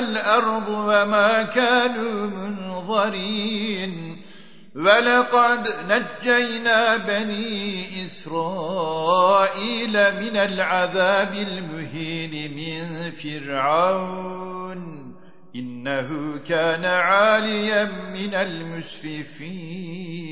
والأرض وما كانوا منظرين ولقد نجينا بني إسرائيل من العذاب المهين من فرعون. إنه كان عاليا من المسرفين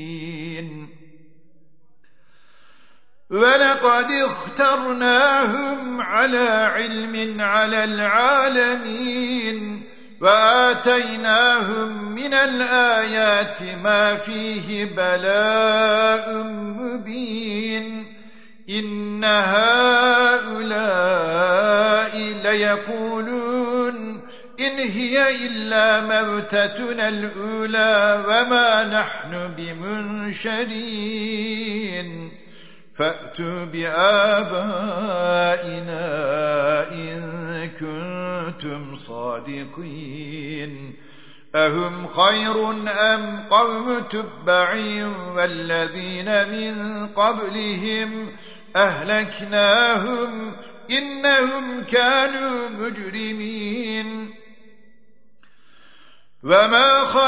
ولقد اخترناهم على علم على العالمين وآتيناهم من الآيات ما فيه بلاء مبين إن هؤلاء ليقولون إن هي إلا موتتنا الأولى وما نحن بمنشرين فأتوا بآبائنا إن كنتم صادقين. أهم خير أم قوم تبع والذين من قبلهم أهلكناهم إنهم كانوا مجرمين. وما